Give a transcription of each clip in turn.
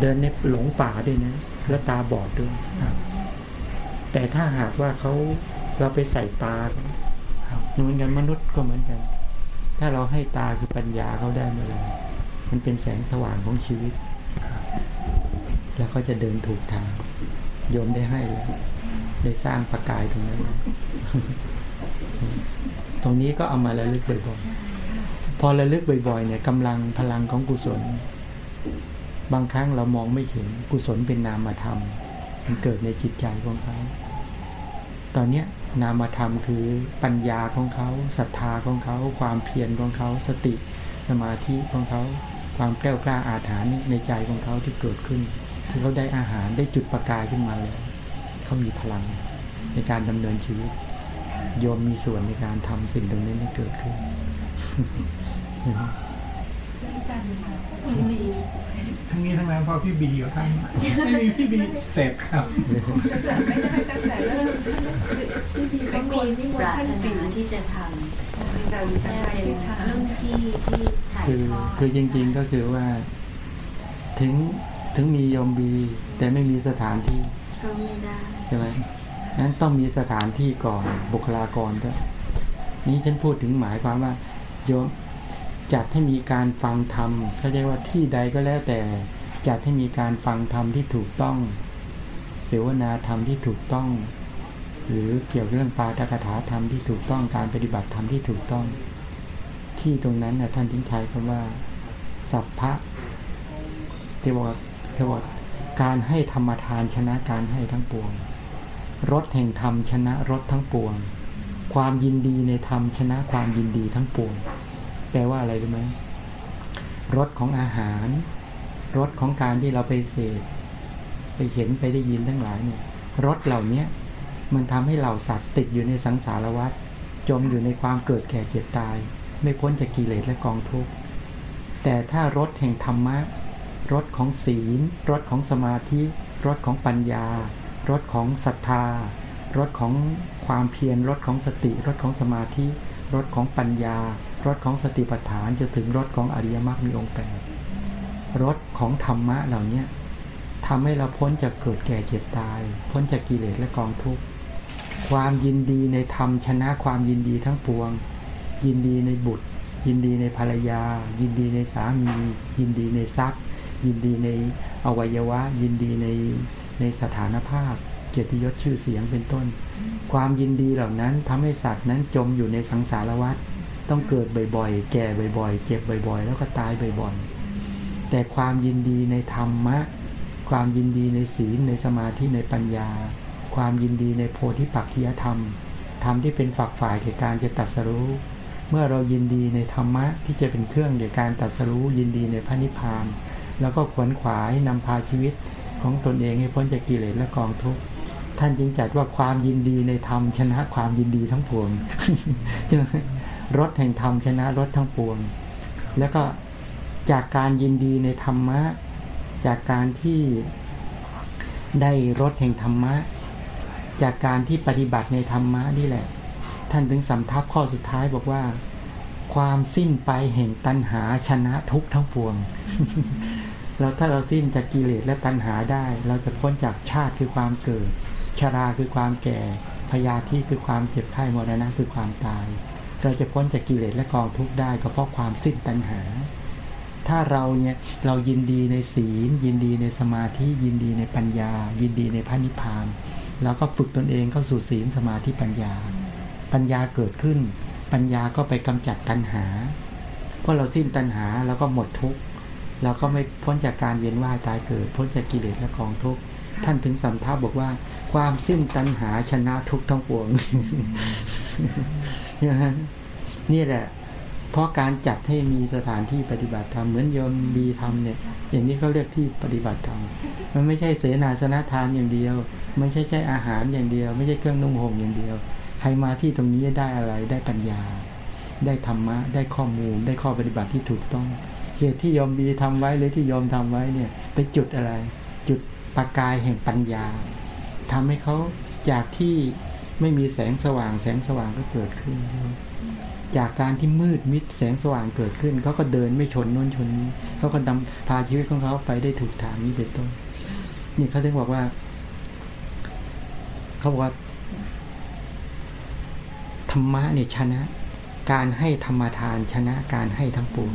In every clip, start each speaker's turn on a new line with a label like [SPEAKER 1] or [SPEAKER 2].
[SPEAKER 1] เดินในหลงป่าด้วยนะ แล้วตาบอดด้วยแต่ถ้าหากว่าเขาเราไปใส่ตาเหมือนกันมนุษย์ก็เหมือนกัน ถ้าเราให้ตาคือปัญญาเขาได้เมื่อไรมันเป็นแสงสว่างของชีวิต แล้วก็จะเดินถูกทางโยมได้ให้แล้วได้สร้างประกายตรงนั้น ตรงนี้ก็เอามาระลึกบ่อยๆ พอระลึกบ่อยๆเนี่ยกำลังพลังของกุศล บางครั้งเรามองไม่เห็นกุศลเป็นนามธรรมมันเกิดในจิตใจของเขา ตอนเนี้นามธรรมคือปัญญาของเขาศรัทธาของเขา ความเพียรของเขา สติสมาธิของเขา ความแกล้วกล้าอาถรรพ์ในใจของเขาที่เกิดขึ้นที่เขาได้อาหารได้จุดประกายขึ้นมาเลยเขามีพลังในการดำเนินชีวิตโยมมีส่วนในการทำสิ่งตรงนี้ให้เกิดขึ้น
[SPEAKER 2] มีทั้งนี้ทั้งนั้นเพราะพี่บีอยู่ท่านไม่มีพี่บีเสร็จครับ
[SPEAKER 3] จะไม่ได้ตั้งแต่เริ่ม
[SPEAKER 4] พี่บีก็มีปรารถนาที่จะทำแต่เป็นเรื่องที่ที่ถ่ายทอด
[SPEAKER 1] คือจริง ๆก็คือว่า ถึงถึงมียมบี แต่ไม่มีสถานที่
[SPEAKER 4] ก็ไม่ได้
[SPEAKER 1] ใช่ไหมนั้นต้องมีสถานที่ก่อนบุคลากรก็นี้ฉันพูดถึงหมายความว่าโยม จัดให้มีการฟังธรรมเขาเรียกว่าที่ใดก็แล้วแต่ จัดให้มีการฟังธรรมที่ถูกต้อง เสวนาธรรมที่ถูกต้อง หรือเกี่ยวกับเรื่องปาตกถาธรรมที่ถูกต้องการปฏิบัติธรรมที่ถูกต้อง ที่ตรงนั้นนะท่านจึงใช้คำว่า สัพพะเทวเทวการให้ธรรมทานชนะการให้ทั้งปวงรถแห่งธรรมชนะรถทั้งปวง ความยินดีในธรรมชนะความยินดีทั้งปวง แปลว่าอะไรรู้ไหมรสของอาหารรสของการที่เราไปเสพไปเห็นไปได้ยินทั้งหลายเนี่ยรสเหล่านี้มันทำให้เราสัตว์ติดอยู่ในสังสารวัฏจมอยู่ในความเกิดแก่เจ็บตาย ไม่พ้นจากกิเลสและกองทุกข์แต่ถ้ารสแห่งธรรมะรสของศีลรสของสมาธิรสของปัญญารสของศรัทธารสของความเพียรรสของสติรสของสมาธิรสของปัญญา รสของสติปัฏฐานจะถึงรสของอริยมรรคมีองค์แปดรสของธรรมะเหล่านี้ทำให้เราพ้นจากเกิดแก่เจ็บตาย พ้นจากกิเลสและกองทุกข์ความยินดีในธรรมชนะความยินดีทั้งปวง ยินดีในบุตร ยินดีในภรรยา ยินดีในสามี ยินดีในทรัพย์ ยินดีในอวัยวะ ยินดีในในสถานภาพ เกียรติยศชื่อเสียงเป็นต้น ความยินดีเหล่านั้นทำให้สัตว์นั้นจมอยู่ในสังสารวัฏ ต้องเกิดบ่อยๆ แก่บ่อยๆ เจ็บบ่อยๆ แล้วก็ตายบ่อยๆ แต่ความยินดีในธรรมะ ความยินดีในศีลในสมาธิในปัญญา ความยินดีในโพธิปักขียธรรม ธรรมที่เป็นฝักฝ่ายแก่การจะตัดสรู้ เมื่อเรายินดีในธรรมะที่จะเป็นเครื่องแก่การตัดสรู้ยินดีในพระนิพพาน แล้วก็ขวนขวายนำพาชีวิตของตนเองให้พ้นจากกิเลสและกองทุกข์ท่านจึงจัดว่าความยินดีในธรรมชนะความยินดีทั้งปวง รถแห่งธรรมชนะรถทั้งปวง แล้วก็จากการยินดีในธรรมะ จากการที่ได้รถแห่งธรรมะ จากการที่ปฏิบัติในธรรมะนี่แหละ ท่านถึงสำทับข้อสุดท้ายบอกว่า ความสิ้นไปแห่งตัณหาชนะทุกทั้งปวงเราถ้าเราสิ้นจากกิเลสและตัณหาได้ เราจะพ้นจากชาติคือความเกิด ชราคือความแก่พยาธิคือความเจ็บไข้มรณะคือความตาย เราจะพ้นจากกิเลสและกองทุกข์ได้ก็เพราะความสิ้นตัณหา ถ้าเราเนี่ยเรายินดีในศีล ยินดีในสมาธิยินดีในปัญญา ยินดีในพระนิพพานเราก็ฝึกตนเองเข้าสู่ศีลสมาธิปัญญา ปัญญาเกิดขึ้น ปัญญาก็ไปกำจัดตัณหาเพราะเราสิ้นตัณหาเราก็หมดทุกข์เราก็ไม่พ้นจากการเวียนว่ายตายเกิด พ้นจากกิเลสและกองทุกข์ท่านถึงสำทับบอกว่า ความสิ้นตัณหาชนะทุกทั้งปวง นี่แหละ เพราะการจัดให้มีสถานที่ปฏิบัติธรรมเหมือนโยมดีทำเนี่ย อย่างนี้เขาเรียกที่ปฏิบัติธรรมมันไม่ใช่เสนาสนะทานอย่างเดียว ไม่ใช่ใช่อาหารอย่างเดียว ไม่ใช่เครื่องนุ่งห่มอย่างเดียว ใครมาที่ตรงนี้ได้อะไรได้ปัญญา ได้ธรรมะ ได้ข้อมูล ได้ข้อปฏิบัติที่ถูกต้องเหตุที่ยอมบีทำไว้หรือที่ยอมทำไว้เนี่ยไปจุดอะไร จุดประกายแห่งปัญญาทำให้เขาจากที่ ไม่มีแสงสว่าง แสงสว่างก็เกิดขึ้น จากการที่มืดมิดแสงสว่างเกิดขึ้นเขาก็เดินไม่ชนน้นชนนี้เขาก็ดำพาชีวิตของเขาไปได้ถูกทางนี้เป็นต้นนี่เขาถึงบอกว่าเขาบอกว่าธรรมะเนี่ยชนะ การให้ธรรมทานชนะการให้ทั้งปวง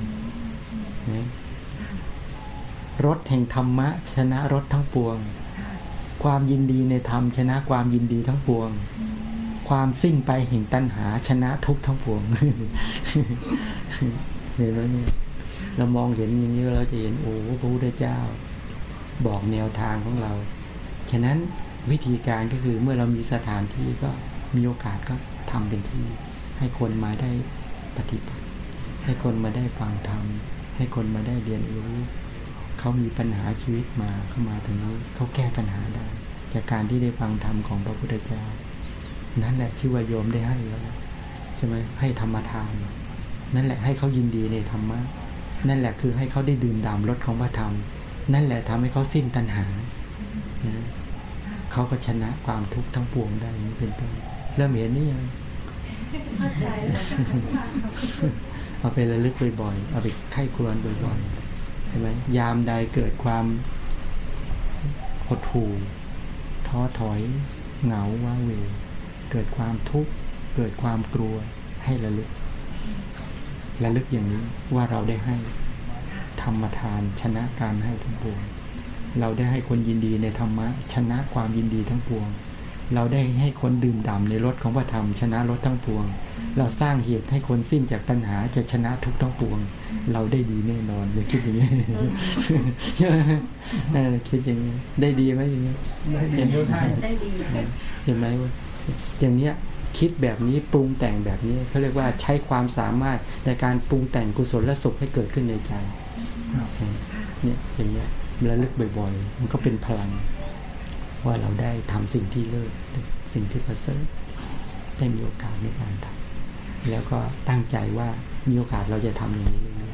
[SPEAKER 1] นะรถแห่งธรรมะ ชนะรถทั้งปวง ความยินดีในธรรมชนะความยินดีทั้งปวง ความสิ้นไปแห่งตัณหา ชนะทุกทั้งปวงเห็นไหมเนี่ยเรามองเห็นอย่างนี้เราจะเห็นโอ้พระพุทธเจ้า บอกแนวทางของเรา ฉะนั้นวิธีการก็คือเมื่อเรามีสถานที่ก็มีโอกาสก็ทำเป็นที่ ให้คนมาได้ปฏิบัติ ให้คนมาได้ฟังธรรมให้คนมาได้เรียนรู้ เขามีปัญหาชีวิตมาเข้ามาตรงนี้เขาแก้ปัญหาได้ จากการที่ได้ฟังธรรมของพระพุทธเจ้า นั่นแหละชื่อว่าโยมได้ให้แล้วใช่ไหมให้ธรรมทาน นั่นแหละให้เขายินดีในธรรมะนั่นแหละคือให้เขาได้ดื่มด่ำรสของพระธรรม นั่นแหละทำให้เขาสิ้นตัณหานะเขาก็ชนะความทุกข์ทั้งปวงได้นี่เป็นต้นเริ่มเห็นนี่ยัง
[SPEAKER 4] เข้าใจแล้ว
[SPEAKER 1] เอาไประลึกบ่อยๆเอาไปไข้ครวนบ่อยๆใช่ไหมยามใดเกิดความหดหู่ท้อถอยเหงาว้าเหว เกิดความทุกข์ เกิดความกลัวให้ระลึกระลึกอย่างนี้ว่าเราได้ให้ธรรมทานชนะการให้ทั้งปวง เราได้ให้คนยินดีในธรรมะ ชนะความยินดีทั้งปวง เราได้ให้คนดื่มด่ำในรสของพระธรรม ชนะรสทั้งปวง เราสร้างเหตุให้คนสิ้นจากปัญหาจะชนะทุกทั้งปวง เราได้ดีแน่นอนอย่าคิดอย่างนี้เออคิดอย่างนี้ได้ดีไหมอย่างนี้
[SPEAKER 2] ได้ดีทุกท่าน
[SPEAKER 4] ได้ดีเลย
[SPEAKER 1] เห็นไหมว่า อย่างเนี้ยคิดแบบนี้ปรุงแต่งแบบนี้เขาเรียกว่าใช้ความสามารถในการปรุงแต่งกุศลและสุขให้เกิดขึ้นในใจเนี่ยอย่างเงี้ยระลึกบ่อยๆ มันก็เป็นพลัง ว่าเราได้ทำสิ่งที่เลิศสิ่งที่ประเสริฐได้มีโอกาสในการทำแล้วก็ตั้งใจว่ามีโอกาสเราจะทำอย่างนี้เรื่อย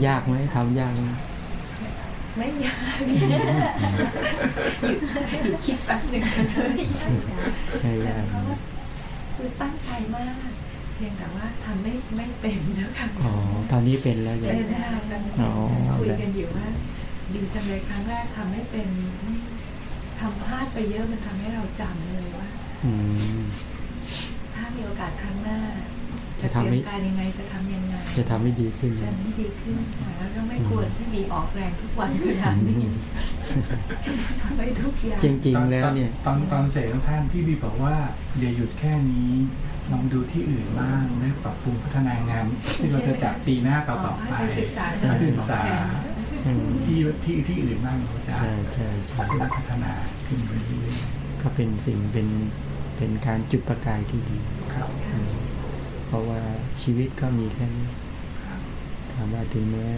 [SPEAKER 1] ๆยากไหมทำยากไหม
[SPEAKER 3] ไม่ยากหยุดหยุดคิดแป๊บหนึ่งไม่ยาก
[SPEAKER 1] ไม่ยาก
[SPEAKER 3] เพราะว่าคือตั้งใจมากเพียงแต่ว่าทำไม่ไม่เป็นเจ้าค่ะ
[SPEAKER 1] อ๋อตอนนี้เป็นแล้วยัง
[SPEAKER 3] เป็นได้กัน
[SPEAKER 1] อ๋อ
[SPEAKER 3] คุยกันอยู่ว่า ดีจังเลยครั้งแรกทำไม่เป็นไม่ทำพลาดไปเยอะมันทำให้เราจำเลยว่า
[SPEAKER 1] อืม
[SPEAKER 3] ถ้ามีโอกาสครั้งหน้า
[SPEAKER 1] จะ
[SPEAKER 3] จะ
[SPEAKER 1] ทำ
[SPEAKER 3] เตรี
[SPEAKER 1] ให้
[SPEAKER 3] ยมการยังไงจะทำยังไง
[SPEAKER 1] จะทำให้ดีขึ้น
[SPEAKER 3] จะให้ดีขึ้นค่ะแล้วก็ไม่ควรที่มีออกแรงทุกวันขนาดนี้ทำให้ทุกอย่าง
[SPEAKER 1] จริงๆแล้วเนี่ย
[SPEAKER 2] ตอนตอนเสร็จทุกท่านพี่บีบอกว่าอย่าหยุดแค่นี้ลองดูที่อื่นบ้างและปรับปรุงพัฒนางาน ที่เราจะจัดปีหน้าต่อๆไป
[SPEAKER 3] ให้ไปศึกษา
[SPEAKER 2] ให้ไปศึกษา
[SPEAKER 1] อืม
[SPEAKER 2] ที่ที่ที่อื่นบ้างเขาจะ
[SPEAKER 1] ใช่ใช่ใช่
[SPEAKER 2] พัฒนาขึ้นไปเรื่อย
[SPEAKER 1] ก็เป็นสิ่งเป็นเป็นการจุดประกายที่ดี
[SPEAKER 2] ๆครับ
[SPEAKER 1] อืมเพ ราะว่าชีวิตก็มีแค่นี้ถามว่าถึงแม้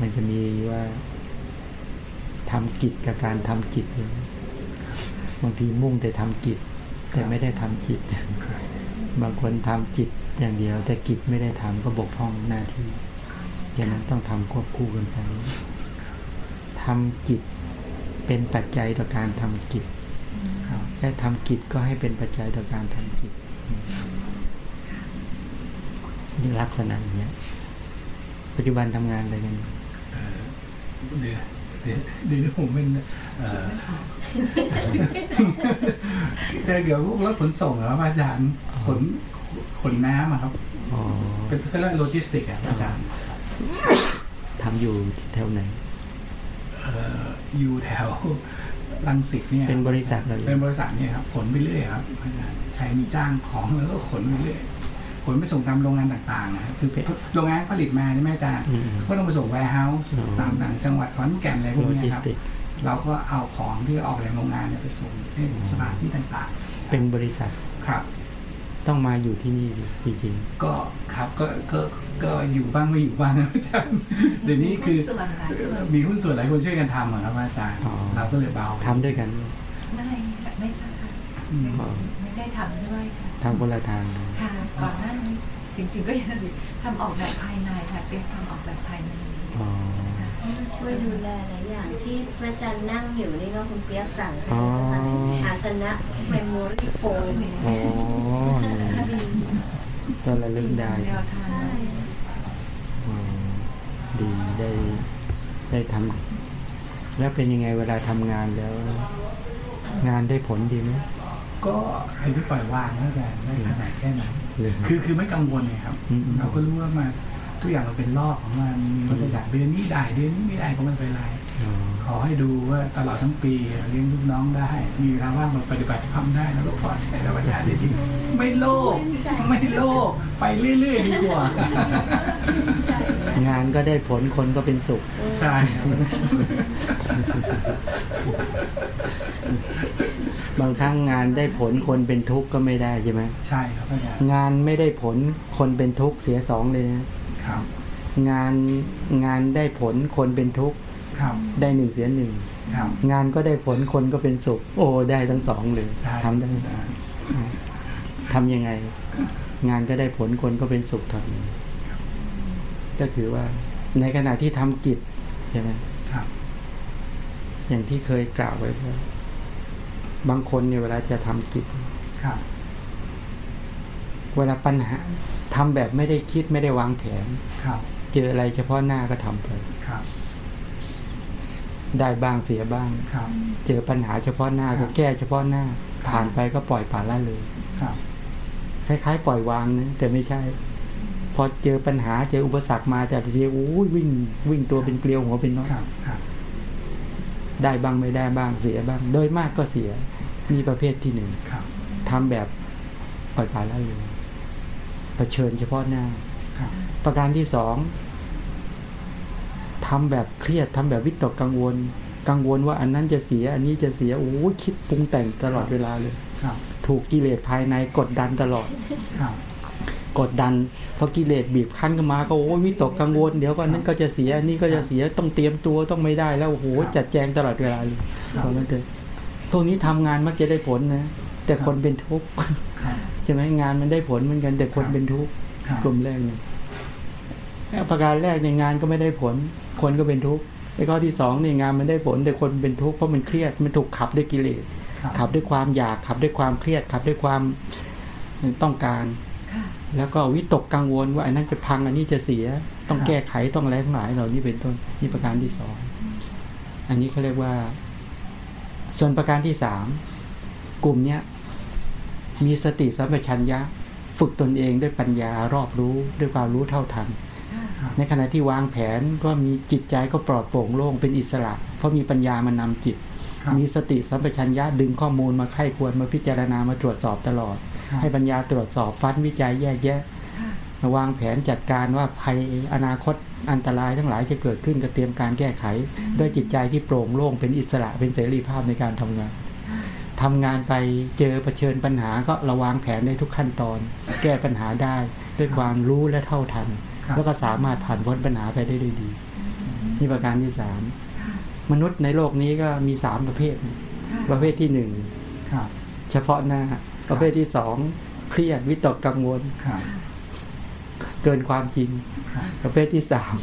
[SPEAKER 1] มันจะมีว่าทำกิจกับการทำจิตเนี่ยบางทีมุ่งแต่ทำกิจ แต่ไม่ได้ทำจิต บางคนทำจิตอย่างเดียว แต่กิจไม่ได้ทำก็บกพร่องหน้าที่ดังนั้นต้องทำควบคู่กันไปทำจิตเป็นปัจจัยต่อการทำกิจและทำกิจก็ให้เป็นปัจจัยต่อการทำกิจ นี่ลักษณะอย่างเนี้ย ปัจจุบันทำงานอะไรกัน
[SPEAKER 2] เอ่อเดี๋ยวเดี๋ยวเดี๋ยวผมเป็นเอ่อแต่เดี๋ยวพวกรถขนส่งเหรอครับอาจารย์ขนขนน้ำอะครับ
[SPEAKER 1] อ๋อ
[SPEAKER 2] เป็นเขาเรียกโลจิสติกส์อะอาจารย์
[SPEAKER 1] ทำอยู่แถวไหน
[SPEAKER 2] เอ่ออยู่แถวรังสิตเนี่ย
[SPEAKER 1] เป็นบริษัทเราเอ
[SPEAKER 2] เป็น
[SPEAKER 1] ง
[SPEAKER 2] บริษัทเนี่ยครับขนไปเรื่อยครับอาจารย์ใครมีจ้างของแล้วก็ขนไปเรื่อย ขนไปส่งตามโรงงานต่างๆนะครับคือโรงงานผลิตมาใช่ไหมอาจารย์
[SPEAKER 1] อืม
[SPEAKER 2] ก็ต้องไปส่ง warehouse
[SPEAKER 1] อ๋อ
[SPEAKER 2] ตามต่างจังหวัดขอนแก่นอะไรพว
[SPEAKER 1] โล
[SPEAKER 2] กเนี้
[SPEAKER 1] จิ
[SPEAKER 2] ย
[SPEAKER 1] ส
[SPEAKER 2] ครับ
[SPEAKER 1] ติก
[SPEAKER 2] เราก็เอาของที่ออกจากโรงงานเนี่ยไปส่งให้สถานที่ต่างๆ
[SPEAKER 1] เป็นบริษัท
[SPEAKER 2] ครับ
[SPEAKER 1] ต้องมาอยู่ที่นี่จริง
[SPEAKER 2] ก็ครับก็ก็ก็อยู่บ้างไม่อยู่บ้างนะอาจารย์เดี๋ยวนี้คือ
[SPEAKER 3] ส่วนหลายคน
[SPEAKER 2] มีหุ้นส่วนหลายคนช่วยกันทำอะครับอาจารย์
[SPEAKER 1] อ๋อ
[SPEAKER 2] เราก็เลยเบา
[SPEAKER 1] ๆทำด้วยกัน
[SPEAKER 3] ไม่ค่ะไม่ใช่ค่ะ
[SPEAKER 2] อืม
[SPEAKER 1] อ๋อ
[SPEAKER 3] ไม่ได้ทำด้วยค่ะ
[SPEAKER 1] ทำคนละทางเลย
[SPEAKER 3] ค่ะก่อนหน้านี้จริงๆก็ยังทำออกแบบภายในค่ะเป็นทำออกแบบภายใน
[SPEAKER 1] อ๋อ
[SPEAKER 3] ท
[SPEAKER 4] ช่วยดูแลหลายอย่างที่พระอาจารย์นั่งอยู่นี่ก็คุณเปียกสั่งให้
[SPEAKER 1] อ๋อ
[SPEAKER 4] อาสนะ memory foam
[SPEAKER 1] อ๋อก็ระลึกได้
[SPEAKER 3] แนวทาง
[SPEAKER 4] ใช่
[SPEAKER 1] อ๋อดีได้ได้ทำแล้วเป็นยังไงเวลาทำงานแล้ว งานได้ผลดีไหม
[SPEAKER 2] ก็ให้พี่ปล่อยวางแล้วกันได้ขนาดแค่นั้น
[SPEAKER 1] หรือ
[SPEAKER 2] คือคือไม่กังวลไงครับ
[SPEAKER 1] อืม
[SPEAKER 2] เราก็รู้ว่ามันทุกอย่างเราเป็นรอบของมันมีวัฏจักรเดือนนี้ได้เดือนนี้ไม่ได้ก็ไม่เป็นไร
[SPEAKER 1] อ๋อ
[SPEAKER 2] ขอให้ดูว่าตลอดทั้งปีเลี้ยงลูกน้องได้ มีเวลาว่างมาปฏิบัติธรรมได้แล้วก็พอใจแล้วอาจารย์ดีๆไม่โลภไม่โลภไปเรื่อยๆดีกว่า
[SPEAKER 1] งานก็ได้ผลคนก็เป็นสุข
[SPEAKER 2] ใช่ครับ
[SPEAKER 1] บางครั้งงานได้ผลคนเป็นทุกข์ก็ไม่ได้ใช่ไหม
[SPEAKER 2] ใช่ครับอาจารย์
[SPEAKER 1] งานไม่ได้ผลคนเป็นทุกข์เสียสองเลยนะครับ งานงานได้ผลคนเป็นทุกข์
[SPEAKER 2] ครับ
[SPEAKER 1] ได้หนึ่งเสียหนึ่ง
[SPEAKER 2] ครับ
[SPEAKER 1] งานก็ได้ผลคนก็เป็นสุข โอ้ได้ทั้งสองเลย
[SPEAKER 2] ใช่
[SPEAKER 1] ทำได้ทำยังไง งานก็ได้ผลคนก็เป็นสุขทำยังไงก็คือว่าในขณะที่ทำกิจใช่ไหม
[SPEAKER 2] ครับ
[SPEAKER 1] อย่างที่เคยกล่าวไว้ว่าบางคนเนี่ยเวลาจะทำกิจ
[SPEAKER 2] ครับ
[SPEAKER 1] เวลาปัญหาทำแบบไม่ได้คิดไม่ได้วางแผน
[SPEAKER 2] ครับ
[SPEAKER 1] เจออะไรเฉพาะหน้าก็ทำไป
[SPEAKER 2] ครับ
[SPEAKER 1] ได้บ้างเสียบ้าง
[SPEAKER 2] ครับ
[SPEAKER 1] เจอปัญหาเฉพาะหน้าก็แก้เฉพาะหน้า ผ่านไปก็ปล่อยป่าละเลย
[SPEAKER 2] ครับ
[SPEAKER 1] คล้ายๆ ปล่อยวางนะแต่ไม่ใช่ พอเจอปัญหาเจออุปสรรคมาแต่ทีเดียวโอ้ยวิ่ง วิ่งตัวเป็นเกลียวหัวเป็นน้อย
[SPEAKER 2] ครับครับ
[SPEAKER 1] ได้บ้างไม่ได้บ้างเสียบ้าง โดยมากก็เสียนี่ประเภทที่หนึ่ง
[SPEAKER 2] ครับ
[SPEAKER 1] ทำแบบปล่อยปละละเลยเผชิญเฉพาะหน้า
[SPEAKER 2] ครับ
[SPEAKER 1] ประการที่สอง ทำแบบเครียดทำแบบวิตกกังวล กังวลว่าอันนั้นจะเสีย อันนี้จะเสียโอ้ยคิดปรุงแต่งตลอดเวลาเลย
[SPEAKER 2] ครับ
[SPEAKER 1] ถูกกิเลสภายในกดดันตลอด
[SPEAKER 2] ครับ
[SPEAKER 1] กดดันพอกิเลสบีบคั้นกันมาก็โอ้ยวิตกกังวลเดี๋ยวก็อันนั้นก็จะเสียอันนี้ก็จะเสียต้องเตรียมตัวต้องไม่ได้แล้วโอ้โหจัดแจงตลอดเวลาเลยเพราะนั้นเถอะพวกนี้ทำงานมักจะได้ผลนะแต่คนเป็นทุกข์
[SPEAKER 2] ครับ
[SPEAKER 1] ใช่ไหมงานมันได้ผลเหมือนกัน แต่คนเป็นทุกข์
[SPEAKER 2] ครับ
[SPEAKER 1] กลุ่มแรกเนี่ยประการแรกในยงานก็ไม่ได้ผล คนก็เป็นทุกข์ไอ้ข้อที่สองเนี่ยงานมันได้ผลแต่คนเป็นทุกข์เพราะมันเครียดมันถูกขับด้วยกิเลส
[SPEAKER 2] ครับ
[SPEAKER 1] ขับด้วยความอยากขับด้วยความเครียดขับด้วยความต้องการ
[SPEAKER 3] ค่ะ
[SPEAKER 1] แล้วก็วิตกกังวลว่าอันนั้นจะพังอันนี้จะเสีย ต้องแก้ไขต้องอะไรทั้งหลายเหล่านี้เป็นต้นนี่ประการที่สองอันนี้เขาเรียกว่า ส่วนประการที่สามกลุ่มเนี้ยมีสติสัมปชัญญะ ฝึกตนเองด้วยปัญญารอบรู้ด้วยความรู้เท่าทัน
[SPEAKER 3] ค่ะ
[SPEAKER 1] ในขณะที่วางแผนก็มีจิตใจก็ปลอดโปร่งโล่งเป็นอิสระ เพราะมีปัญญามานำจิต
[SPEAKER 2] ครับ
[SPEAKER 1] มีสติสัมปชัญญะดึงข้อมูลมาไข้ควรมาพิจารณามาตรวจสอบตลอด
[SPEAKER 2] ครับ
[SPEAKER 1] ให้ปัญญาตรวจสอบฟันวิจัยแยกแยะ
[SPEAKER 3] ค่ะ
[SPEAKER 1] วางแผนจัดการว่าภัยอนาคตอันตรายทั้งหลายจะเกิดขึ้นก็เตรียมการแก้ไข ด้วยจิตใจที่โปร่งโล่งเป็นอิสระเป็นเสรีภาพในการทำงานทำงานไปเจอเผชิญปัญหาก็ระวางแผนได้ทุกขั้นตอน แก้ปัญหาได้ด้วยความรู้และเท่าทัน
[SPEAKER 2] ครับ
[SPEAKER 1] แล้วก็สามารถผ่านพ้นปัญหาไปได้ด้วยดีนี่ประการที่สามมนุษย์ในโลกนี้ก็มีสามประเภท ประเภทที่หนึ่ง
[SPEAKER 2] ครับ
[SPEAKER 1] เฉพาะหน้า ประเภทที่สองเครียดวิตกกังวล
[SPEAKER 2] ครับ
[SPEAKER 1] เกินความจริง
[SPEAKER 2] ครับ
[SPEAKER 1] ประเภทที่สาม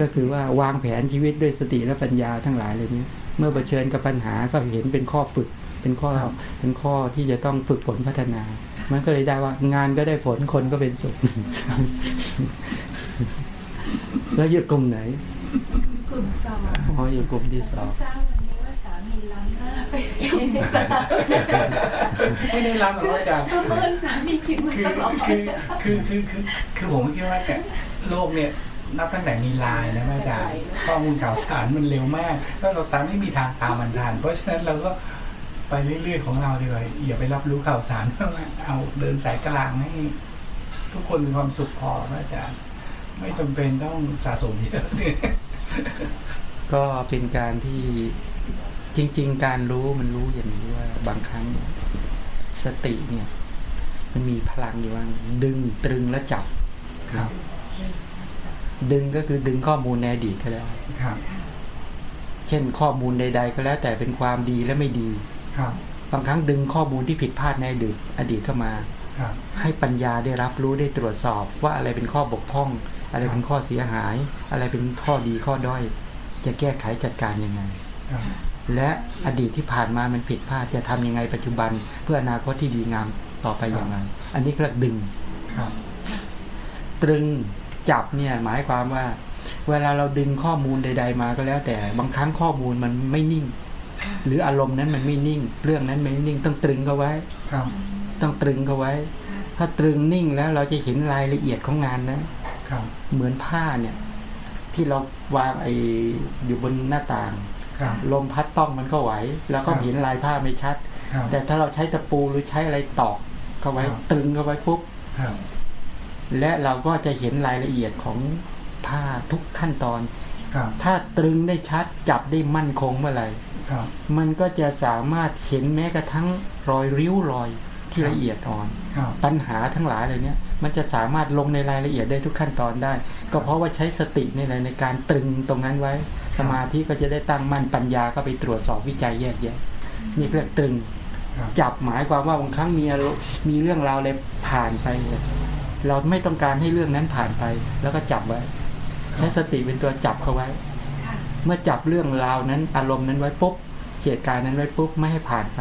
[SPEAKER 1] ก็คือว่าวางแผนชีวิตด้วยสติและปัญญาทั้งหลายเลยนี้เมื่อเผชิญกับปัญหาก็เห็นเป็นข้อฝึก เป็นข้อเป็นข้อที่จะต้องฝึกฝนพัฒนา มันก็เลยได้ว่างานก็ได้ผลคนก็เป็นสุข แล้วอยู่กลุ่มไหน
[SPEAKER 3] กลุ่มสอง
[SPEAKER 1] อ๋ออยู่กลุ่มที่สอง
[SPEAKER 3] ทราบวันนี้ว่าสามีล้ำหน้าไปกินสา
[SPEAKER 2] ไม่ได้รับหรอกอาจารย์
[SPEAKER 3] เพราะเพื่อนสามีกินมา
[SPEAKER 2] คือ
[SPEAKER 3] ตลอด
[SPEAKER 2] คือคือคือคือคือผมคิดว่าแต่โลกเนี่ยนับตั้งแต่มีไลน์นะอาจารย์ข้อมูลข่าวสารมันเร็วมาก แล้วเราตามไม่มีทางตามมันทันเพราะฉะนั้นเราก็ไปเรื่อยๆของเราดีกว่าอย่าไปรับรู้ข่าวสารเอาเดินสายกลางให้ทุกคนมีความสุขพอนะอาจารย์ ไม่จำเป็นต้องสะสมเยอะ
[SPEAKER 1] ก็เป็นการที่จริง ๆ การรู้มันรู้อย่างนี้ว่าบางครั้งสติเนี่ย มันมีพลังอยู่ว่าดึงตรึงและจับ
[SPEAKER 2] ครับ
[SPEAKER 1] ดึงก็คือดึงข้อมูลในอดีตก็ได้
[SPEAKER 2] ครับ
[SPEAKER 1] เช่นข้อมูลใด ๆ ก็แล้วแต่เป็นความดีและไม่ดี
[SPEAKER 2] ครับ
[SPEAKER 1] บางครั้งดึงข้อมูลที่ผิดพลาดในอดีตอดีตเข้ามา
[SPEAKER 2] ครับ
[SPEAKER 1] ให้ปัญญาได้รับรู้ได้ตรวจสอบว่าอะไรเป็นข้อบกพร่อง อะไรเป็นข้อเสียหาย อะไรเป็นข้อดีข้อด้อย จะแก้ไขจัดการยังไง
[SPEAKER 2] ครับ
[SPEAKER 1] และอดีตที่ผ่านมามันผิดพลาดจะทำยังไงปัจจุบัน เพื่ออนาคตที่ดีงามต่อไปอย่างไรอันนี้ก็เรียกดึง
[SPEAKER 2] ครับ
[SPEAKER 1] ตรึงจับเนี่ยหมายความว่า เวลาเราดึงข้อมูลใด ๆ มาก็แล้ว แต่บางครั้งข้อมูลมันไม่นิ่ง หรืออารมณ์นั้นมันไม่นิ่ง เรื่องนั้นไม่นิ่งต้องตรึงเขาไว้
[SPEAKER 2] ครับ
[SPEAKER 1] ต้องตรึงเขาไว้ ถ้าตรึงนิ่งแล้วเราจะเห็นรายละเอียดของงานนะ
[SPEAKER 2] ครับ
[SPEAKER 1] เหมือนผ้าเนี่ย ที่เราวางไออยู่บนหน้าต่าง
[SPEAKER 2] ครับ
[SPEAKER 1] ลมพัดต้องมันก็ไหว แล้วก็
[SPEAKER 2] ครับ
[SPEAKER 1] เห็นลายผ้าไม่ชัด
[SPEAKER 2] ครับ
[SPEAKER 1] แต่ถ้าเราใช้ตะปูหรือใช้อะไรตอกเข้าไว้
[SPEAKER 2] ครับ
[SPEAKER 1] ตรึงเข้าไว้ปุ๊บ
[SPEAKER 2] ครับ
[SPEAKER 1] และเราก็จะเห็นรายละเอียดของผ้าทุกขั้นตอน
[SPEAKER 2] ครับ
[SPEAKER 1] ถ้าตรึงได้ชัดจับได้มั่นคงเมื่อไหร่
[SPEAKER 2] ครับ
[SPEAKER 1] มันก็จะสามารถเห็นแม้กระทั่งรอยริ้วรอย ที่ละเอียดอ่อน
[SPEAKER 2] ครับ
[SPEAKER 1] ปัญหาทั้งหลายอะไรเนี้ยมันจะสามารถลงในรายละเอียดได้ทุกขั้นตอนได้ ก็เพราะว่าใช้สติในในการตรึงตรงนั้นไว้ สมาธิก็จะได้ตั้งมั่นปัญญาก็ไปตรวจสอบวิจัยแยกแยะนี่เรียกตรึง
[SPEAKER 2] ครับ
[SPEAKER 1] จับหมายความว่าบางครั้งมีอารมณ์มีเรื่องราวอะไรผ่านไปเนี่ยเราไม่ต้องการให้เรื่องนั้นผ่านไป แล้วก็จับไว้ ใช้สติเป็นตัวจับเขาไว้
[SPEAKER 3] ค่ะ
[SPEAKER 1] เมื่อจับเรื่องราวนั้นอารมณ์นั้นไว้ปุ๊บเหตุการณ์นั้นไว้ปุ๊บไม่ให้ผ่านไป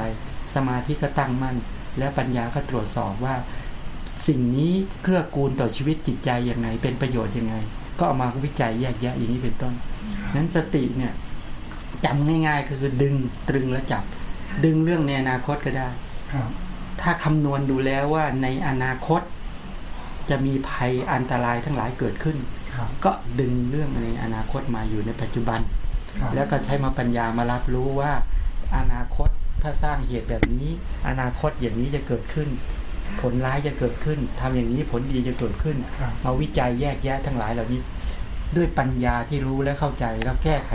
[SPEAKER 1] สมาธิก็ตั้งมั่น และปัญญาก็ตรวจสอบว่า สิ่งนี้เกื้อกูลต่อชีวิตจิตใจยังไงเป็นประโยชน์ยังไง ก็เอามาวิจัยแยกแยะอย่างนี้เป็นต้นนั้นสติเนี่ยจำง่ายๆก็คือดึงตรึงแล้วจับ ดึงเรื่องในอนาคตก็ได้
[SPEAKER 2] ครับ
[SPEAKER 1] ถ้าคำนวณดูแล้วว่าในอนาคตจะมีภัยอันตรายทั้งหลายเกิดขึ้น
[SPEAKER 2] ครับ
[SPEAKER 1] ก็ดึงเรื่องในอนาคตมาอยู่ในปัจจุบัน
[SPEAKER 2] ครับ
[SPEAKER 1] แล้วก็ใช้มาปัญญามารับรู้ว่าอนาคต ถ้าสร้างเหตุแบบนี้ อนาคตอย่างนี้จะเกิดขึ้น ผลร้ายจะเกิดขึ้นทำอย่างนี้ผลดีจะเกิดขึ้น
[SPEAKER 2] ครับ
[SPEAKER 1] มาวิจัยแยกแยะทั้งหลายเหล่านี้ ด้วยปัญญาที่รู้และเข้าใจแล้วแก้ไข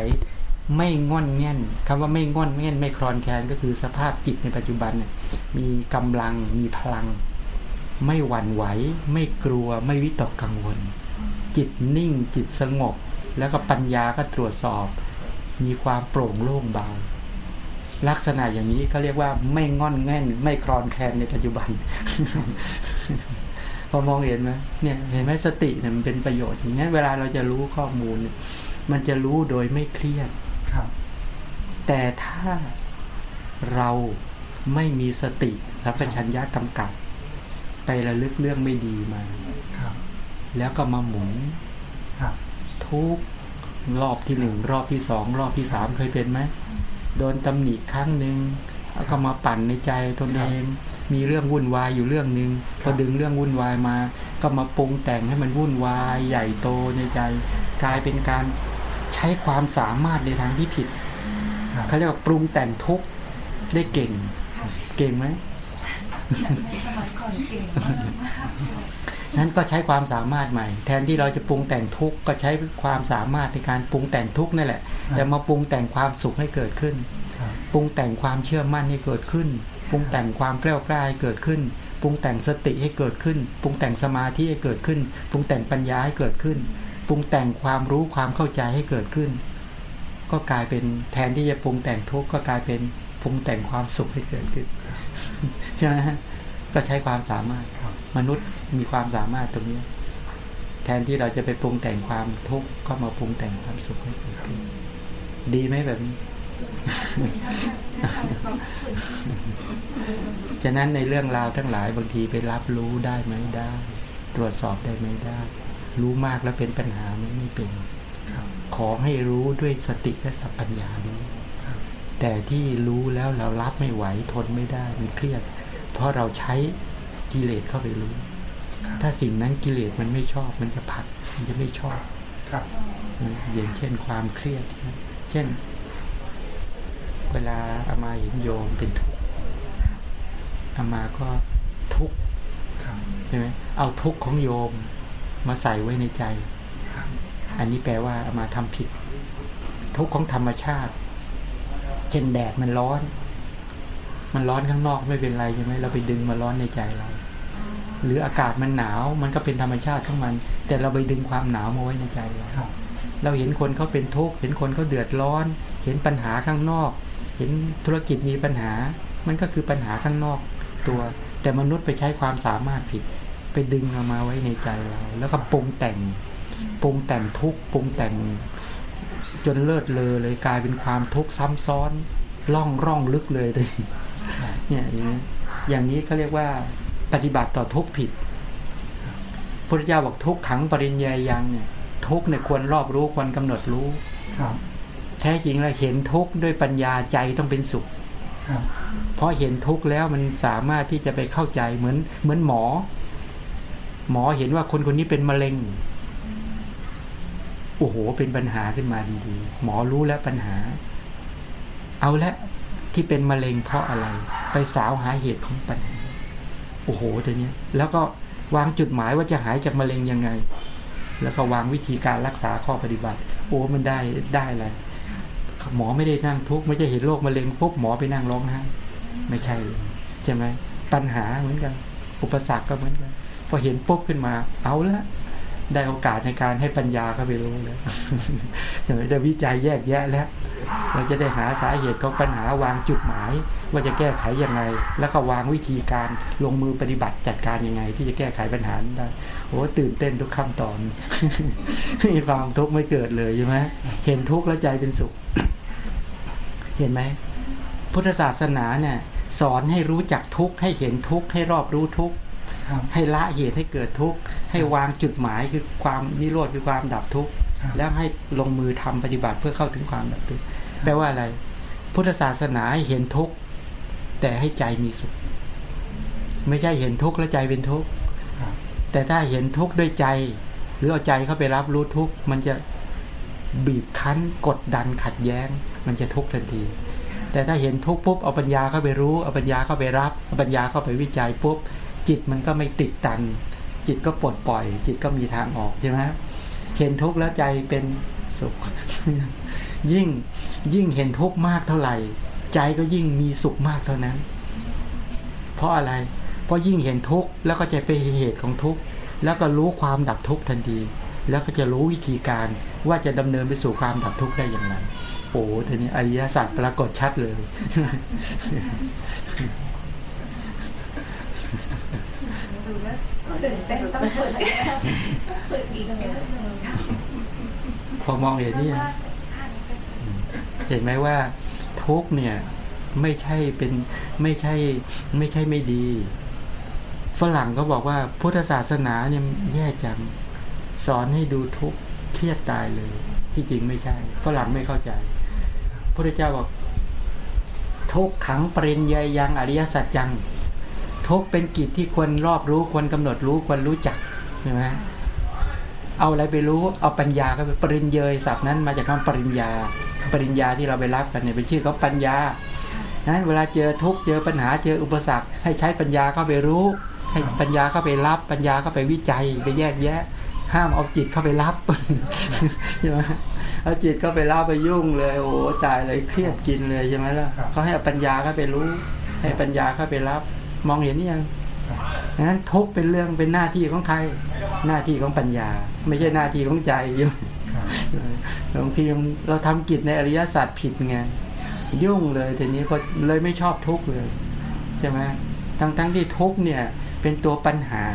[SPEAKER 1] ไม่ง่อนแง่นคำว่าไม่ง่อนแง่นไม่คลอนแคลนก็คือสภาพจิตในปัจจุบันเนี่ยมีกำลังมีพลัง ไม่หวั่นไหว ไม่กลัวไม่วิตกกังวล จิตนิ่งจิตสงบ แล้วก็ปัญญาก็ตรวจสอบ มีความโปร่งโล่งเบา ลักษณะอย่างนี้เขาเรียกว่าไม่ง่อนแง่น ไม่คลอนแคลนในปัจจุบัน พอมองเห็นไหมเนี่ยเห็นไหมสติเนี่ยมันเป็นประโยชน์อย่างนี้ยเวลาเราจะรู้ข้อมูลเนี่ย มันจะรู้โดยไม่เครียด
[SPEAKER 2] ครับ
[SPEAKER 1] แต่ถ้าเราไม่มีสติสัพพัญญะกำกับ ไประลึกเรื่องไม่ดีมา
[SPEAKER 2] ครับ
[SPEAKER 1] แล้วก็มาหมุน
[SPEAKER 2] ครับ
[SPEAKER 1] ทุกรอบที่หนึ่งรอบที่สองรอบที่สามเคยเป็นไหม โดนตำหนิครั้งหนึ่งแล้วก็มาปั่นในใจตนเองมีเรื่องวุ่นวายอยู่เรื่องหนึ่งพอดึงเรื่องวุ่นวายมา ก็มาปรุงแต่งให้มันวุ่นวายใหญ่โตในใจ กลายเป็นการใช้ความสามารถในทางที่ผิด
[SPEAKER 2] ครับ
[SPEAKER 1] เขาเรียกว่าปรุงแต่งทุกข์ได้เก่ง เก่งไหม
[SPEAKER 3] ใน สมัยก่อนเก่งมากมาก
[SPEAKER 1] นั้นก็ใช้ความสามารถใหม่ แทนที่เราจะปรุงแต่งทุกข์ก็ใช้ความสามารถในการปรุงแต่งทุกข์นั่นแหละ แต่มาปรุงแต่งความสุขให้เกิดขึ้น
[SPEAKER 2] ครับ
[SPEAKER 1] ปรุงแต่งความเชื่อมั่นให้เกิดขึ้น ปรุงแต่งความกล้ากล้าให้เกิดขึ้น ปรุงแต่งสติให้เกิดขึ้น ปรุงแต่งสมาธิให้เกิดขึ้น ปรุงแต่งปัญญาให้เกิดขึ้น ปรุงแต่งความรู้ความเข้าใจให้เกิดขึ้น ก็กลายเป็นแทนที่จะปรุงแต่งทุกข์ก็กลายเป็น ปรุงแต่งความสุขให้เกิดขึ้นใช่ไหมฮะก็ใช้ความสามารถ
[SPEAKER 2] ครับ
[SPEAKER 1] มนุษย์มีความสามารถตรงนี้ แทนที่เราจะไปปรุงแต่งความทุกข์ก็มาปรุงแต่งความสุขให้เกิดขึ้นดีไหมแบบนี้ฉะนั้นในเรื่องราวทั้งหลายบางทีไปรับรู้ได้ไหมได้ ตรวจสอบได้ไหมได้ รู้มากแล้วเป็นปัญหาไหมไม่เป็น
[SPEAKER 2] ครับ
[SPEAKER 1] ขอให้รู้ด้วยสติและสัพพัญญาด้วย
[SPEAKER 2] ครับ
[SPEAKER 1] แต่ที่รู้แล้วเรารับไม่ไหวทนไม่ได้มันเครียด เพราะเราใช้กิเลสเข้าไปรู้ ถ้าสิ่งนั้นกิเลสมันไม่ชอบ มันจะผลักมันจะไม่ชอบ
[SPEAKER 2] ครับ
[SPEAKER 1] นะอย่างเช่นความเครียดนะเช่น เวลาอามาเห็นโยมเป็นทุกข์อามาก็ทุกข์
[SPEAKER 2] ครับ
[SPEAKER 1] ใช่ไหมเอาทุกข์ของโยมมาใส่ไว้ในใจ
[SPEAKER 2] ครับ
[SPEAKER 1] อันนี้แปลว่าอามาทำผิด ทุกข์ของธรรมชาติ เช่นแดดมันร้อน มันร้อนข้างนอกไม่เป็นไรใช่ไหมเราไปดึงมาร้อนในใจเรา หรืออากาศมันหนาวมันก็เป็นธรรมชาติของมัน แต่เราไปดึงความหนาวมาไว้ในใจเรา
[SPEAKER 2] ครับ
[SPEAKER 1] เราเห็นคนเขาเป็นทุกข์เห็นคนเขาเดือดร้อน เห็นปัญหาข้างนอก เห็นธุรกิจมีปัญหา มันก็คือปัญหาข้างนอกตัว แต่มนุษย์ไปใช้ความสามารถผิด ไปดึงเอามาไว้ในใจเรา แล้วก็ปรุงแต่งปรุงแต่งทุกข์ปรุงแต่ง จนเลิศเลอเลยกลายเป็นความทุกข์ซ้ำซ้อนล่องร่องลึกเลยเลยเนี่ยอย่างนี้อย่างนี้เขาเรียกว่าปฏิบัติต่อทุกข์ผิดพระเจ้าบอกทุกขังปริญญายังเนี่ย ทุกเนี่ยควรรอบรู้ควรกำหนดรู้
[SPEAKER 2] ครับ
[SPEAKER 1] แท้จริงแล้วเห็นทุกข์ด้วยปัญญาใจต้องเป็นสุข
[SPEAKER 2] ครับ
[SPEAKER 1] เพราะเห็นทุกข์แล้วมันสามารถที่จะไปเข้าใจเหมือนเหมือนหมอ หมอเห็นว่าคนคนนี้เป็นมะเร็ง โอ้โห เป็นปัญหาขึ้นมาดีๆหมอรู้แล้วปัญหา เอาละที่เป็นมะเร็งเพราะอะไร ไปสาวหาเหตุของปัญหา โอ้โหตัวนี้แล้วก็วางจุดหมายว่าจะหายจากมะเร็งยังไง แล้วก็วางวิธีการรักษาข้อปฏิบัติ โอ้มันได้ได้อะไรหมอไม่ได้นั่งทุกข์ไม่ใช่เห็นโรคมะเร็งปุ๊บหมอไปนั่งร้องไห้ไม่ใช่ใช่ไหมปัญหาเหมือนกัน อุปสรรคก็เหมือนกันพอเห็นปุ๊บขึ้นมา เอาละ ได้โอกาสในการให้ปัญญาเข้าไปรู้แล้วใช่ไหมได้วิจัยแยกแยะแล้ว เราจะได้หาสาเหตุของปัญหาวางจุดหมาย ว่าจะแก้ไขยังไง แล้วก็วางวิธีการลงมือปฏิบัติจัดการยังไง ที่จะแก้ไขปัญหานั้นได้โอ้ตื่นเต้นทุกขั้นตอนมีความทุกข์ไม่เกิดเลยใช่ไหมเห็นทุกข์แล้วใจเป็นสุข เห็นไหมพุทธศาสนาเนี่ยสอนให้รู้จักทุกข์ให้เห็นทุกข์ให้รอบรู้ทุกข์
[SPEAKER 2] ครับ
[SPEAKER 1] ให้ละเหตุให้เกิดทุกข์ ให้วางจุดหมายคือความนิโรธคือความดับทุกข์
[SPEAKER 2] ครับ
[SPEAKER 1] แล้วให้ลงมือทำปฏิบัติเพื่อเข้าถึงความดับทุกข์แปลว่าอะไร พุทธศาสนาให้เห็นทุกข์แต่ให้ใจมีสุข ไม่ใช่เห็นทุกข์แล้วใจเป็นทุกข์
[SPEAKER 2] ครับ
[SPEAKER 1] แต่ถ้าเห็นทุกข์ด้วยใจ หรือเอาใจเข้าไปรับรู้ทุกข์มันจะบีบคั้นกดดันขัดแย้ง มันจะทุกข์ทันทีแต่ถ้าเห็นทุกข์ปุ๊บเอาปัญญาเข้าไปรู้เอาปัญญาเข้าไปรับเอาปัญญาเข้าไปวิจัยปุ๊บจิตมันก็ไม่ติดตัน จิตก็ปลดปล่อย จิตก็มีทางออกใช่ไหมเห็นทุกข์แล้วใจเป็นสุข ยิ่งยิ่งเห็นทุกข์มากเท่าไหร่ ใจก็ยิ่งมีสุขมากเท่านั้น เพราะอะไร เพราะยิ่งเห็นทุกข์แล้วก็จะไปนเหตุของทุกข์แล้วก็รู้ความดับทุกข์ทันที แล้วก็จะรู้วิธีการว่าจะดำเนินไปสู่ความดับทุกข์ได้อย่างไรโอ้ทีนี้อริยสัจปรากฏชัดเลย
[SPEAKER 3] ดูแล้ว ตื่นเต้นต้องฝึกฝึกอีกเยอะเลย
[SPEAKER 1] พอมองเห็นนี่เห็นไหมว่าทุกเนี่ยไม่ใช่เป็นไม่ใช่ไม่ใช่ไม่ดี ฝรั่งก็บอกว่าพุทธศาสนาเนี่ยแย่จังสอนให้ดูทุกข์เครียดตายเลย ที่จริงไม่ใช่ฝรั่งไม่เข้าใจพระเจ้าบอกทุกขังปริญญายังอริยสัจจัง ทุกเป็นกิจที่ควรรอบรู้ควรกำหนดรู้ควรรู้จักใช่ไหมเอาอะไรไปรู้เอาปัญญาก็ไปปริญเยยศัพท์นั้นมาจากคำปริญญา ปริญญาที่เราไปรับกันเนี่ยเป็นชื่อเขาปัญญานั้นเวลาเจอทุกเจอปัญหาเจออุปสรรค ให้ใช้ปัญญาเข้าไปรู้ ให้ปัญญาเข้าไปรับ ปัญญาเข้าไปวิจัยไปแยกแยะ ห้ามเอาจิตเข้าไปรับใช่ไหมเอาจิตเข้าไปรับไปยุ่งเลยโอ้ตายเลยเครียดกินเลยใช่ไหมล่ะเขาให้เอาปัญญาเข้าไปรู้ ให้ปัญญาเข้าไปรับ มองเห็นนี่ยังดังนั้นทุกข์เป็นเรื่องเป็นหน้าที่ของใคร หน้าที่ของปัญญา ไม่ใช่หน้าที่ของใจใช่ไหม
[SPEAKER 2] ครับ
[SPEAKER 1] บางทีเราทำกิจในอริยสัจผิดไงยุ่งเลยทีนี้ก็เลยไม่ชอบทุกข์เลยใช่ไหมทั้งทั้งที่ทุกข์เนี่ยเป็นตัวปัญหา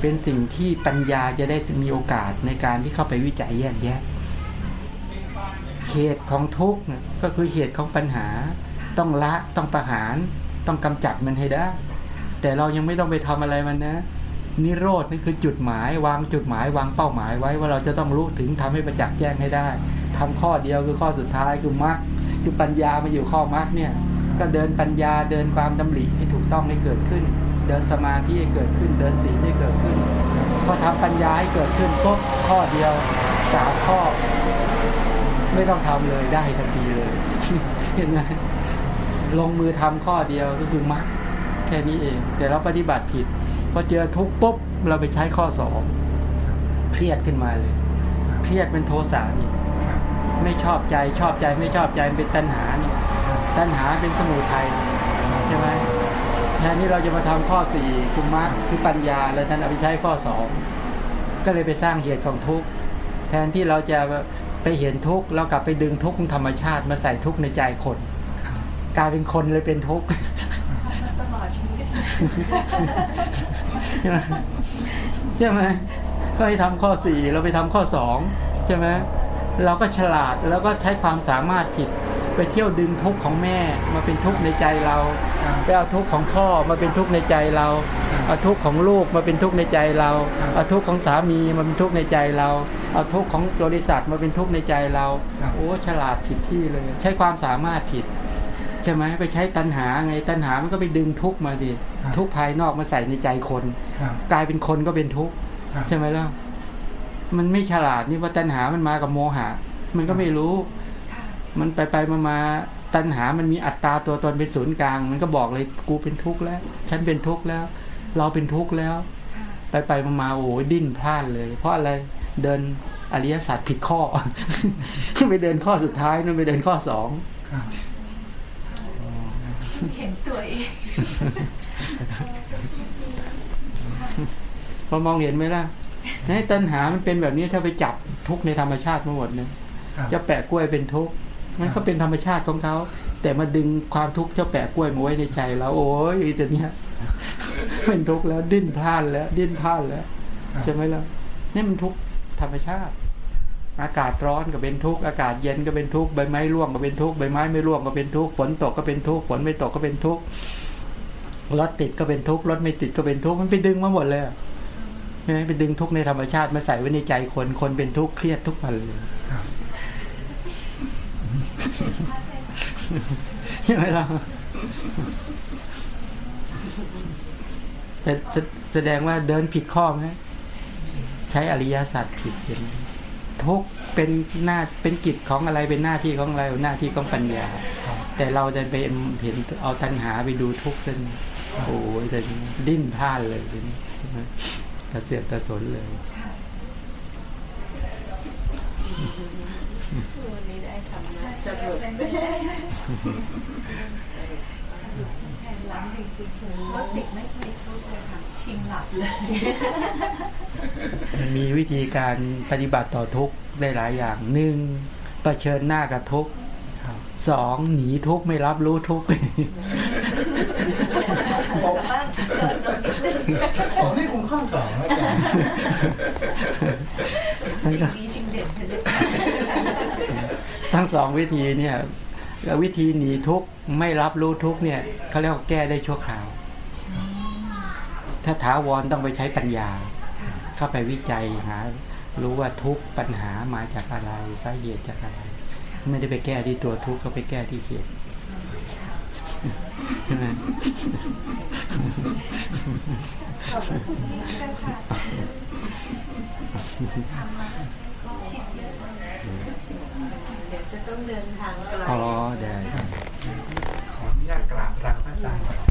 [SPEAKER 1] เป็นสิ่งที่ปัญญาจะได้มีโอกาสในการที่เข้าไปวิจัยแยกแยะเหตุของทุกข์เนี่ยก็คือเหตุของปัญหา ต้องละต้องประหาร ต้องกำจัดมันให้ได้ แต่เรายังไม่ต้องไปทำอะไรมันนะ นิโรธนี่คือจุดหมายวางจุดหมายวางเป้าหมายไว้ว่าเราจะต้องรู้ถึงทำให้ประจักษ์แจ้งให้ได้ทำข้อเดียวคือข้อสุดท้ายคือมรรคคือปัญญามาอยู่ข้อมรรคเนี่ย ก็เดินปัญญาเดินความดำริให้ถูกต้องให้เกิดขึ้น เดินสมาธิให้เกิดขึ้น เดินศีลให้เกิดขึ้นพอทำปัญญาให้เกิดขึ้นปุ๊บข้อเดียวสามข้อ ไม่ต้องทำเลยได้ทันทีเลย เห็นไหม ลงมือทำข้อเดียวก็คือมรรคแค่นี้เอง แต่เราปฏิบัติผิดพอเจอทุกปุ๊บเราไปใช้ข้อสองเครียดขึ้นมาเลย เครียดเป็นโทสะนี่ไม่ชอบใจชอบใจไม่ชอบใจเป็นตัณหานี่ตัณหาเป็นสมุทัยใช่ไหมแทนที่เราจะมาทำข้อสี่คือมรรคคือปัญญาเลยท่านเอาไปใช้ข้อสองก็เลยไปสร้างเหตุของทุกข์แทนที่เราจะไปเห็นทุกข์เรากลับไปดึงทุกข์ของธรรมชาติมาใส่ทุกข์ในใจคน กลายเป็นคนเลยเป็นทุกข์
[SPEAKER 3] ตลอดชีวิต
[SPEAKER 1] ใช่ไหมใช่ไหมก็ให้ทำข้อสี่เราไปทำข้อสองใช่ไหมเราก็ฉลาดแล้วก็ใช้ความสามารถผิดไปเที่ยวดึงทุกข์ของแม่มาเป็นทุกข์ในใจเรา
[SPEAKER 2] ครับ
[SPEAKER 1] ไปเอาทุกข์ของพ่อมาเป็นทุกข์ในใจเราเอาทุกข์ของลูกมาเป็นทุกข์ในใจเราเอาทุกข์ของสามีมาเป็นทุกข์ในใจเราเอาทุกข์ของบริษัทมาเป็นทุกข์ในใจเรา
[SPEAKER 2] ครับ
[SPEAKER 1] โอ้ฉลาดผิดที่เลย ใช้ความสามารถผิด ใช่ไหมไปใช้ตัณหาไงตัณหามันก็ไปดึงทุกข์มาดิ
[SPEAKER 2] ครับ
[SPEAKER 1] ทุกข์ภายนอกมาใส่ในใจคน
[SPEAKER 2] ครับ
[SPEAKER 1] กลายเป็นคนก็เป็นทุกข์
[SPEAKER 2] ครับ
[SPEAKER 1] ใช่ไหมล่ะมันไม่ฉลาดนี่ว่าตัณหามันมากับโมหะ มันก็ไม่รู้
[SPEAKER 3] ค่ะ
[SPEAKER 1] มันไปไปมามาตัณหามันมีอัตตาตัวตนเป็นศูนย์กลาง มันก็บอกเลยกูเป็นทุกข์แล้ว ฉันเป็นทุกข์แล้ว เราเป็นทุกข์แล้ว
[SPEAKER 3] ค่ะ
[SPEAKER 1] ไปไปมามาโอ้โหดิ้นพลาดเลย เพราะอะไรเดินอริยสัจผิดข้อไปเดินข้อสุดท้ายนั่นไปเดินข้อสอง
[SPEAKER 2] ครับ
[SPEAKER 3] เห็นตัวเอง
[SPEAKER 1] พอมองเห็นไหมล่ะในตัณหามันเป็นแบบนี้ถ้าไปจับทุกข์ในธรรมชาติมาหมดเนี่ย
[SPEAKER 2] ครับ
[SPEAKER 1] เจ้าแปะกล้วยเป็นทุกข์มันก็เป็นธรรมชาติของเขาแต่มาดึงความทุกข์เจ้าแปะกล้วยมาไว้ในใจเราโอ้ยไอ้ตัวเนี้ยเป็นทุกข์แล้วดิ้นพลาดแล้ว ดิ้นพลาดแล้ว
[SPEAKER 2] ครับ
[SPEAKER 1] ใช่ไหมล่ะนี่มันทุกข์ธรรมชาติ อากาศร้อนก็เป็นทุกข์อากาศเย็นก็เป็นทุกข์ใบไม้ร่วงก็เป็นทุกข์ใบไม้ไม่ร่วงก็เป็นทุกข์ฝนตกก็เป็นทุกข์ฝนไม่ตกก็เป็นทุกข์รถติดก็เป็นทุกข์รถไม่ติดก็เป็นทุกข์มันไปดึงมาหมดเลยใช่ไหมไปดึงทุกข์ในธรรมชาติมาใส่ไว้ในใจคนคนเป็นทุกข์เครียดทุกวันเลยใช่ไหมล่ะแสดงว่าเดินผิดข้อไหมใช้อริยศาสัจผิดใช่ไหม ทุกข์เป็นหน้าเป็นกิจของอะไรเป็นหน้าที่ของอะไรหน้าที่ของปัญญา
[SPEAKER 2] ครับ
[SPEAKER 1] แต่เราจะไปเห็นเอาตัณหาไปดูทุกข์ซึ่งโอ้ยจะดิ้นพลาดเลยทีนี้ใช่ไหมกระเสือกกระสนเลย
[SPEAKER 4] วันนี้ได้ทำนะสรุป
[SPEAKER 3] แทนล้ำจริงๆรถติดไม่เคยทุกข์เลยค่ะชิงหลับเลย
[SPEAKER 1] มันมีวิธีการปฏิบัติต่อทุกข์ได้หลายอย่างหนึ่งเผชิญหน้ากับทุกข์
[SPEAKER 2] ครับ
[SPEAKER 1] สองหนีทุกข์ไม่รับรู้ทุกข์
[SPEAKER 3] สามารถเกิดจนนิดนึง
[SPEAKER 2] ผมนี่คงข้อสองแล้วอาจารย์
[SPEAKER 3] ดีจริงเด่นเธอเลย
[SPEAKER 1] ทั้งสองวิธีเนี่ยวิธีหนีทุกข์ไม่รับรู้ทุกข์เนี่ยเขาเรียกว่าแก้ได้ชั่วคราว ถ้าถาวรต้องไปใช้ปัญญา เข้าไปวิจัยหา รู้ว่าทุกข์ปัญหามาจากอะไรสาเหตุจากอะไร ไม่ได้ไปแก้ที่ตัวทุกข์ก็ไปแก้ที่เหตุใช่ไหม
[SPEAKER 3] ขอบคุณเจ้าค่ะทำมาก็คิดเยอะ
[SPEAKER 4] เดี๋ยวจะต้องเดินทางไกล
[SPEAKER 1] อ๋อได้ครับ
[SPEAKER 2] ขออนุญาตกราบลาพระอาจารย์ก่อน